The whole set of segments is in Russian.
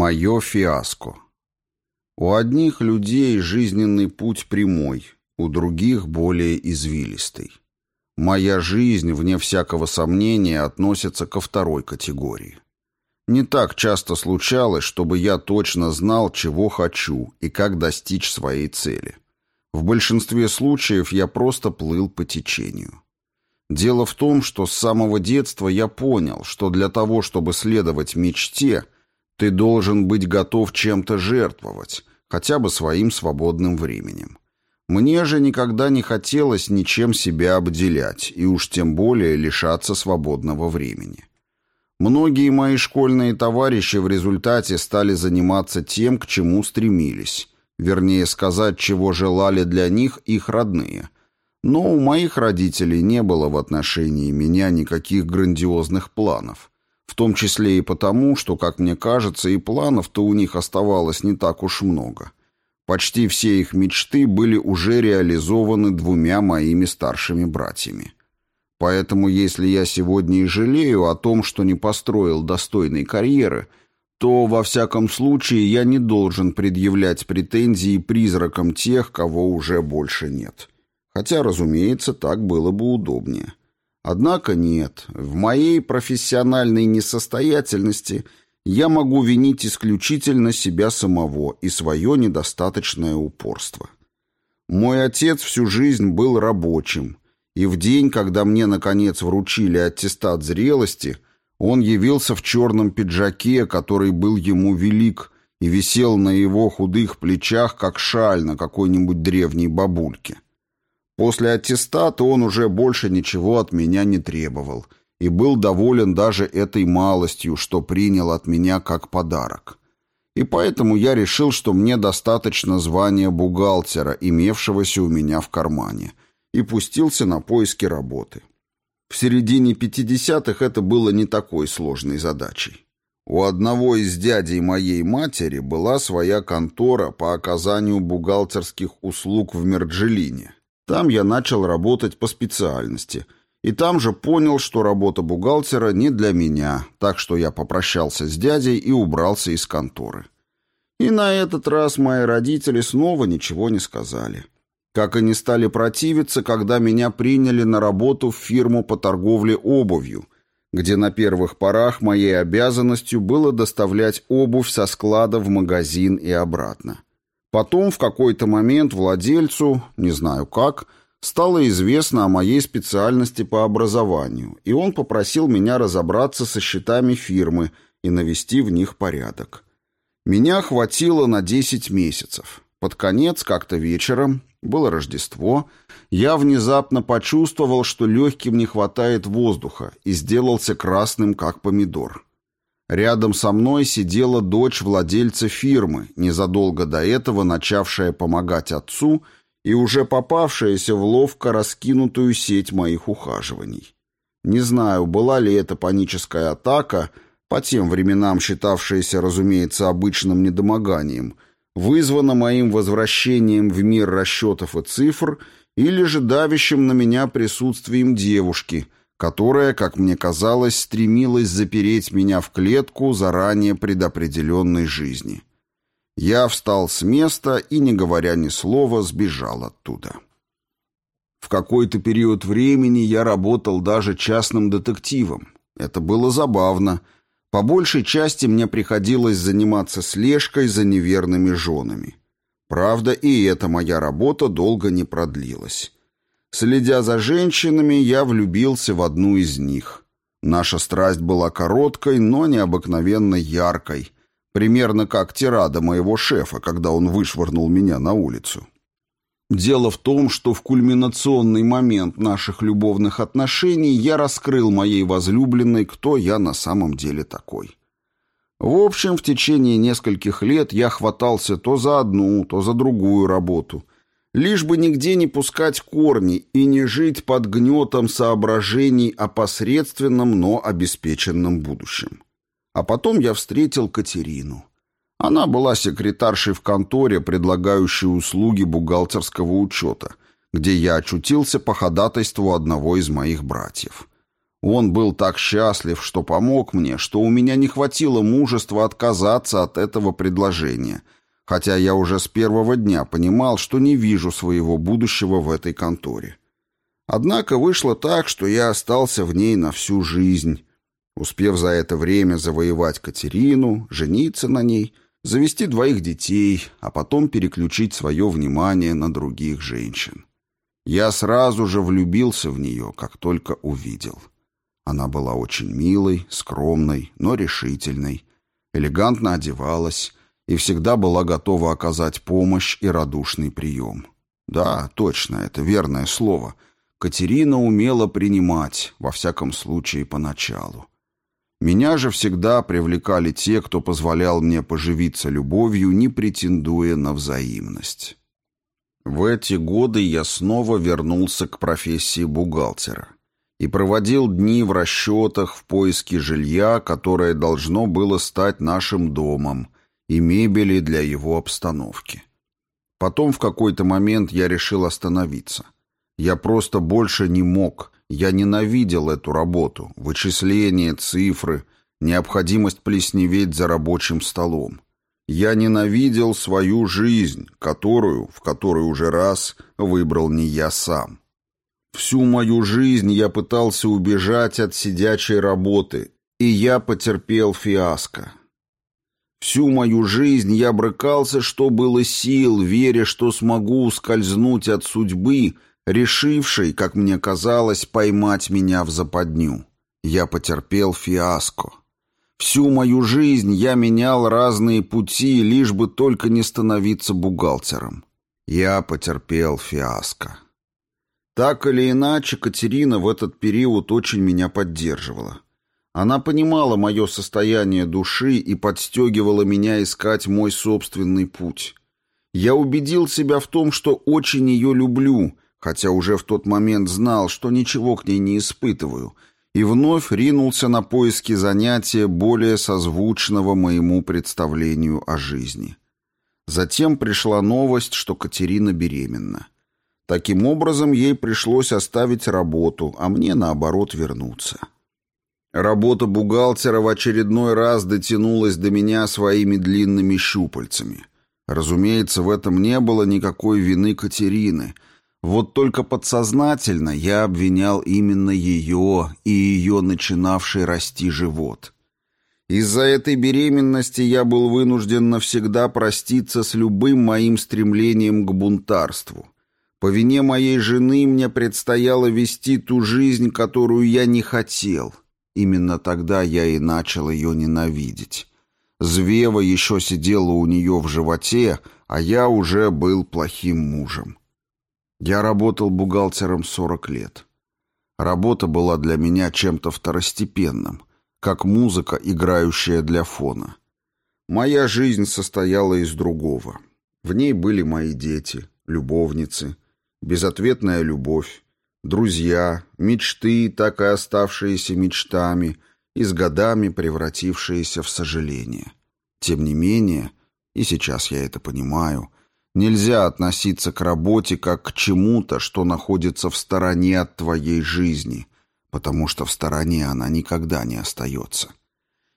Мое фиаско. У одних людей жизненный путь прямой, у других более извилистый. Моя жизнь, вне всякого сомнения, относится ко второй категории. Не так часто случалось, чтобы я точно знал, чего хочу и как достичь своей цели. В большинстве случаев я просто плыл по течению. Дело в том, что с самого детства я понял, что для того, чтобы следовать мечте – ты должен быть готов чем-то жертвовать, хотя бы своим свободным временем. Мне же никогда не хотелось ничем себя обделять, и уж тем более лишаться свободного времени. Многие мои школьные товарищи в результате стали заниматься тем, к чему стремились, вернее сказать, чего желали для них их родные. Но у моих родителей не было в отношении меня никаких грандиозных планов. В том числе и потому, что, как мне кажется, и планов-то у них оставалось не так уж много. Почти все их мечты были уже реализованы двумя моими старшими братьями. Поэтому если я сегодня и жалею о том, что не построил достойной карьеры, то, во всяком случае, я не должен предъявлять претензии призракам тех, кого уже больше нет. Хотя, разумеется, так было бы удобнее. Однако нет, в моей профессиональной несостоятельности я могу винить исключительно себя самого и свое недостаточное упорство. Мой отец всю жизнь был рабочим, и в день, когда мне, наконец, вручили аттестат зрелости, он явился в черном пиджаке, который был ему велик, и висел на его худых плечах, как шаль на какой-нибудь древней бабульке. После аттестата он уже больше ничего от меня не требовал и был доволен даже этой малостью, что принял от меня как подарок. И поэтому я решил, что мне достаточно звания бухгалтера, имевшегося у меня в кармане, и пустился на поиски работы. В середине 50-х это было не такой сложной задачей. У одного из дядей моей матери была своя контора по оказанию бухгалтерских услуг в Мерджелине – там я начал работать по специальности. И там же понял, что работа бухгалтера не для меня, так что я попрощался с дядей и убрался из конторы. И на этот раз мои родители снова ничего не сказали. Как и не стали противиться, когда меня приняли на работу в фирму по торговле обувью, где на первых порах моей обязанностью было доставлять обувь со склада в магазин и обратно. Потом в какой-то момент владельцу, не знаю как, стало известно о моей специальности по образованию, и он попросил меня разобраться со счетами фирмы и навести в них порядок. Меня хватило на 10 месяцев. Под конец, как-то вечером, было Рождество, я внезапно почувствовал, что легким не хватает воздуха, и сделался красным, как помидор. Рядом со мной сидела дочь владельца фирмы, незадолго до этого начавшая помогать отцу и уже попавшаяся в ловко раскинутую сеть моих ухаживаний. Не знаю, была ли это паническая атака, по тем временам считавшаяся, разумеется, обычным недомоганием, вызвана моим возвращением в мир расчетов и цифр или же давящим на меня присутствием девушки – которая, как мне казалось, стремилась запереть меня в клетку заранее предопределенной жизни. Я встал с места и, не говоря ни слова, сбежал оттуда. В какой-то период времени я работал даже частным детективом. Это было забавно. По большей части мне приходилось заниматься слежкой за неверными женами. Правда, и эта моя работа долго не продлилась. Следя за женщинами, я влюбился в одну из них. Наша страсть была короткой, но необыкновенно яркой, примерно как тирада моего шефа, когда он вышвырнул меня на улицу. Дело в том, что в кульминационный момент наших любовных отношений я раскрыл моей возлюбленной, кто я на самом деле такой. В общем, в течение нескольких лет я хватался то за одну, то за другую работу, Лишь бы нигде не пускать корни и не жить под гнетом соображений о посредственном, но обеспеченном будущем. А потом я встретил Катерину. Она была секретаршей в конторе, предлагающей услуги бухгалтерского учета, где я очутился по ходатайству одного из моих братьев. Он был так счастлив, что помог мне, что у меня не хватило мужества отказаться от этого предложения, хотя я уже с первого дня понимал, что не вижу своего будущего в этой конторе. Однако вышло так, что я остался в ней на всю жизнь, успев за это время завоевать Катерину, жениться на ней, завести двоих детей, а потом переключить свое внимание на других женщин. Я сразу же влюбился в нее, как только увидел. Она была очень милой, скромной, но решительной, элегантно одевалась и всегда была готова оказать помощь и радушный прием. Да, точно, это верное слово. Катерина умела принимать, во всяком случае, поначалу. Меня же всегда привлекали те, кто позволял мне поживиться любовью, не претендуя на взаимность. В эти годы я снова вернулся к профессии бухгалтера и проводил дни в расчетах в поиске жилья, которое должно было стать нашим домом, и мебели для его обстановки. Потом в какой-то момент я решил остановиться. Я просто больше не мог, я ненавидел эту работу, вычисления, цифры, необходимость плесневеть за рабочим столом. Я ненавидел свою жизнь, которую, в которой уже раз, выбрал не я сам. Всю мою жизнь я пытался убежать от сидячей работы, и я потерпел фиаско. Всю мою жизнь я брыкался, что было сил, веря, что смогу ускользнуть от судьбы, решившей, как мне казалось, поймать меня в западню. Я потерпел фиаско. Всю мою жизнь я менял разные пути, лишь бы только не становиться бухгалтером. Я потерпел фиаско. Так или иначе, Катерина в этот период очень меня поддерживала. Она понимала мое состояние души и подстегивала меня искать мой собственный путь. Я убедил себя в том, что очень ее люблю, хотя уже в тот момент знал, что ничего к ней не испытываю — и вновь ринулся на поиски занятия более созвучного моему представлению о жизни. Затем пришла новость, что Катерина беременна. Таким образом, ей пришлось оставить работу, а мне, наоборот, вернуться. Работа бухгалтера в очередной раз дотянулась до меня своими длинными щупальцами. Разумеется, в этом не было никакой вины Катерины — вот только подсознательно я обвинял именно ее и ее начинавший расти живот. Из-за этой беременности я был вынужден навсегда проститься с любым моим стремлением к бунтарству. По вине моей жены мне предстояло вести ту жизнь, которую я не хотел. Именно тогда я и начал ее ненавидеть. Звева еще сидела у нее в животе, а я уже был плохим мужем. Я работал бухгалтером 40 лет. Работа была для меня чем-то второстепенным, как музыка, играющая для фона. Моя жизнь состояла из другого. В ней были мои дети, любовницы, безответная любовь, друзья, мечты, так и оставшиеся мечтами, и с годами превратившиеся в сожаление. Тем не менее, и сейчас я это понимаю, Нельзя относиться к работе как к чему-то, что находится в стороне от твоей жизни, потому что в стороне она никогда не остается.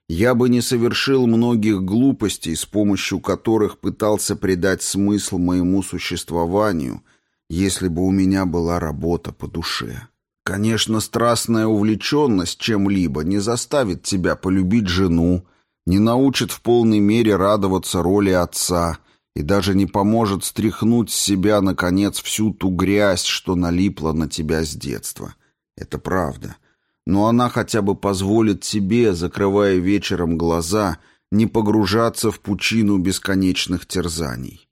Я бы не совершил многих глупостей, с помощью которых пытался придать смысл моему существованию, если бы у меня была работа по душе. Конечно, страстная увлеченность чем-либо не заставит тебя полюбить жену, не научит в полной мере радоваться роли отца – и даже не поможет стряхнуть с себя, наконец, всю ту грязь, что налипла на тебя с детства. Это правда. Но она хотя бы позволит тебе, закрывая вечером глаза, не погружаться в пучину бесконечных терзаний.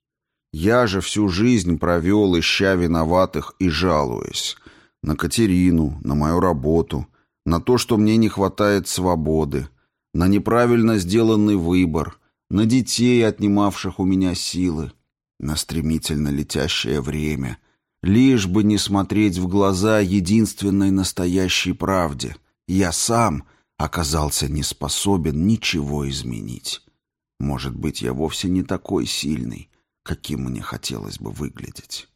Я же всю жизнь провел, ища виноватых и жалуясь. На Катерину, на мою работу, на то, что мне не хватает свободы, на неправильно сделанный выбор — на детей, отнимавших у меня силы, на стремительно летящее время, лишь бы не смотреть в глаза единственной настоящей правде. Я сам оказался не способен ничего изменить. Может быть, я вовсе не такой сильный, каким мне хотелось бы выглядеть.